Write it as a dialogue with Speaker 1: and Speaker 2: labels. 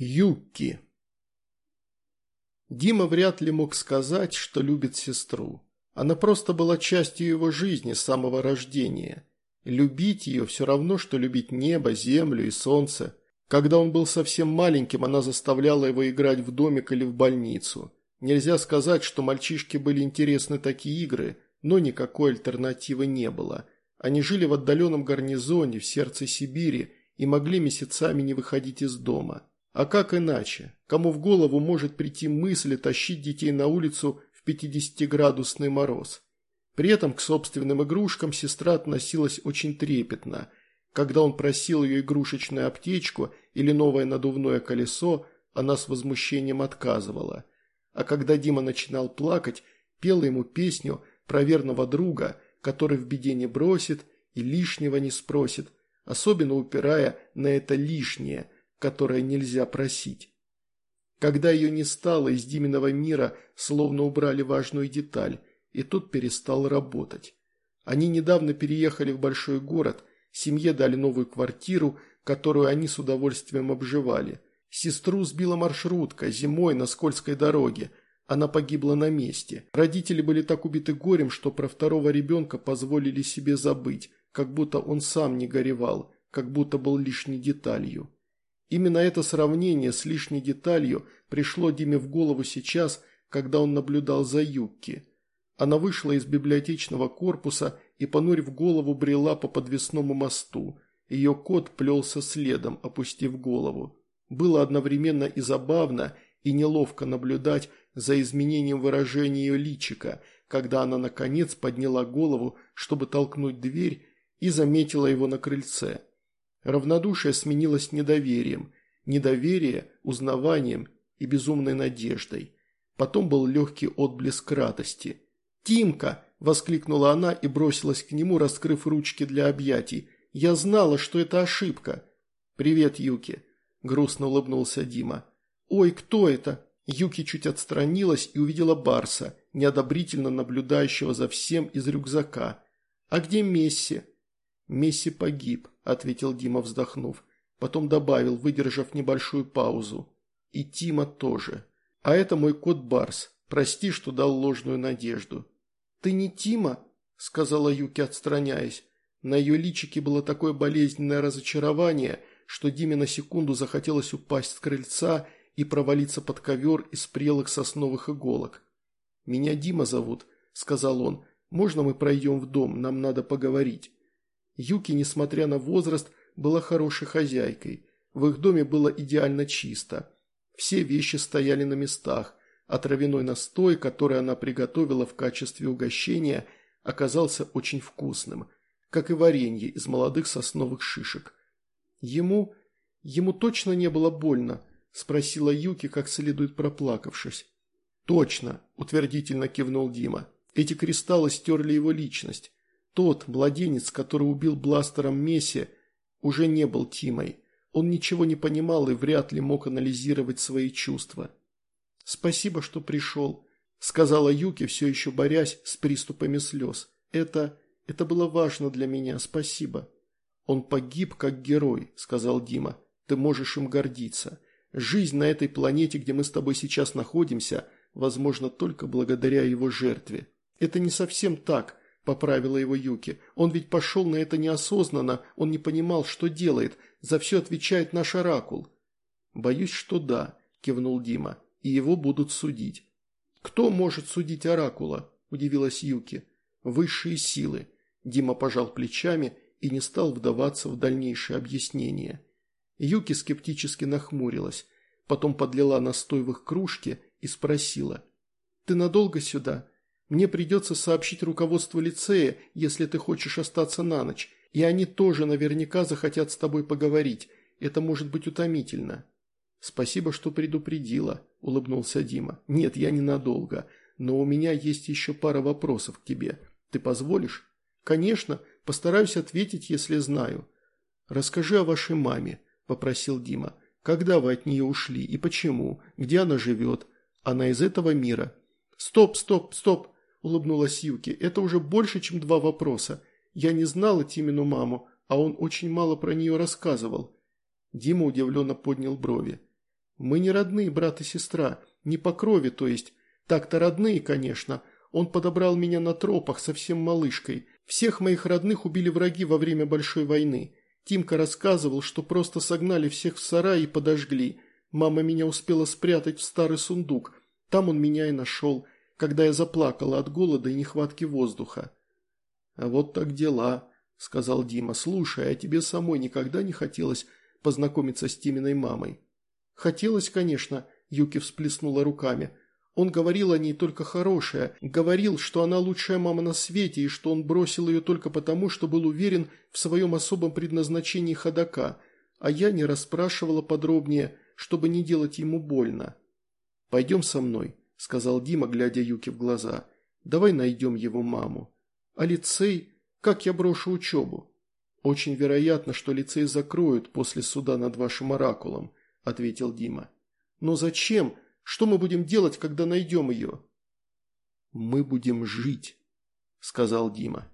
Speaker 1: Юки. Дима вряд ли мог сказать, что любит сестру. Она просто была частью его жизни с самого рождения. Любить ее все равно, что любить небо, землю и солнце. Когда он был совсем маленьким, она заставляла его играть в домик или в больницу. Нельзя сказать, что мальчишке были интересны такие игры, но никакой альтернативы не было. Они жили в отдаленном гарнизоне в сердце Сибири и могли месяцами не выходить из дома. А как иначе? Кому в голову может прийти мысль тащить детей на улицу в 50-градусный мороз? При этом к собственным игрушкам сестра относилась очень трепетно. Когда он просил ее игрушечную аптечку или новое надувное колесо, она с возмущением отказывала. А когда Дима начинал плакать, пела ему песню про верного друга, который в беде не бросит и лишнего не спросит, особенно упирая на это лишнее – которое нельзя просить. Когда ее не стало, из Диминого мира словно убрали важную деталь, и тут перестал работать. Они недавно переехали в большой город, семье дали новую квартиру, которую они с удовольствием обживали. Сестру сбила маршрутка зимой на скользкой дороге. Она погибла на месте. Родители были так убиты горем, что про второго ребенка позволили себе забыть, как будто он сам не горевал, как будто был лишней деталью. Именно это сравнение с лишней деталью пришло Диме в голову сейчас, когда он наблюдал за Юкки. Она вышла из библиотечного корпуса и, понурив голову, брела по подвесному мосту. Ее кот плелся следом, опустив голову. Было одновременно и забавно, и неловко наблюдать за изменением выражения ее личика, когда она, наконец, подняла голову, чтобы толкнуть дверь, и заметила его на крыльце. Равнодушие сменилось недоверием, недоверие – узнаванием и безумной надеждой. Потом был легкий отблеск радости. «Тимка!» – воскликнула она и бросилась к нему, раскрыв ручки для объятий. «Я знала, что это ошибка!» «Привет, Юки!» – грустно улыбнулся Дима. «Ой, кто это?» Юки чуть отстранилась и увидела Барса, неодобрительно наблюдающего за всем из рюкзака. «А где Месси?» «Месси погиб», – ответил Дима, вздохнув. Потом добавил, выдержав небольшую паузу. «И Тима тоже. А это мой кот Барс. Прости, что дал ложную надежду». «Ты не Тима?» – сказала Юки, отстраняясь. На ее личике было такое болезненное разочарование, что Диме на секунду захотелось упасть с крыльца и провалиться под ковер из прелых сосновых иголок. «Меня Дима зовут», – сказал он. «Можно мы пройдем в дом? Нам надо поговорить». Юки, несмотря на возраст, была хорошей хозяйкой. В их доме было идеально чисто. Все вещи стояли на местах, а травяной настой, который она приготовила в качестве угощения, оказался очень вкусным, как и варенье из молодых сосновых шишек. Ему... ему точно не было больно, спросила Юки, как следует проплакавшись. «Точно», – утвердительно кивнул Дима. «Эти кристаллы стерли его личность. Тот, младенец, который убил бластером Месси, уже не был Тимой. Он ничего не понимал и вряд ли мог анализировать свои чувства. «Спасибо, что пришел», – сказала Юки, все еще борясь с приступами слез. «Это... это было важно для меня, спасибо». «Он погиб как герой», – сказал Дима. «Ты можешь им гордиться. Жизнь на этой планете, где мы с тобой сейчас находимся, возможно только благодаря его жертве». «Это не совсем так», поправила его Юки. «Он ведь пошел на это неосознанно, он не понимал, что делает. За все отвечает наш оракул». «Боюсь, что да», – кивнул Дима, – «и его будут судить». «Кто может судить оракула?» – удивилась Юки. «Высшие силы». Дима пожал плечами и не стал вдаваться в дальнейшее объяснение. Юки скептически нахмурилась, потом подлила настой в их кружки и спросила. «Ты надолго сюда?» Мне придется сообщить руководству лицея, если ты хочешь остаться на ночь, и они тоже наверняка захотят с тобой поговорить. Это может быть утомительно». «Спасибо, что предупредила», – улыбнулся Дима. «Нет, я ненадолго, но у меня есть еще пара вопросов к тебе. Ты позволишь?» «Конечно, постараюсь ответить, если знаю». «Расскажи о вашей маме», – попросил Дима. «Когда вы от нее ушли и почему? Где она живет? Она из этого мира?» «Стоп, стоп, стоп!» – улыбнулась Юки. «Это уже больше, чем два вопроса. Я не знала Тимину маму, а он очень мало про нее рассказывал». Дима удивленно поднял брови. Мы не родные брат и сестра, не по крови, то есть. Так-то родные, конечно. Он подобрал меня на тропах совсем малышкой. Всех моих родных убили враги во время Большой войны. Тимка рассказывал, что просто согнали всех в сарай и подожгли. Мама меня успела спрятать в старый сундук. Там он меня и нашел, когда я заплакала от голода и нехватки воздуха. «А вот так дела», – сказал Дима. «Слушай, а тебе самой никогда не хотелось познакомиться с Тиминой мамой?» «Хотелось, конечно», – Юки всплеснула руками. «Он говорил о ней только хорошее, говорил, что она лучшая мама на свете и что он бросил ее только потому, что был уверен в своем особом предназначении ходока, а я не расспрашивала подробнее, чтобы не делать ему больно». «Пойдем со мной», – сказал Дима, глядя Юки в глаза. «Давай найдем его маму». «А лицей? Как я брошу учебу?» «Очень вероятно, что лицей закроют после суда над вашим оракулом», – ответил Дима. «Но зачем? Что мы будем делать, когда найдем ее?» «Мы будем жить», – сказал Дима.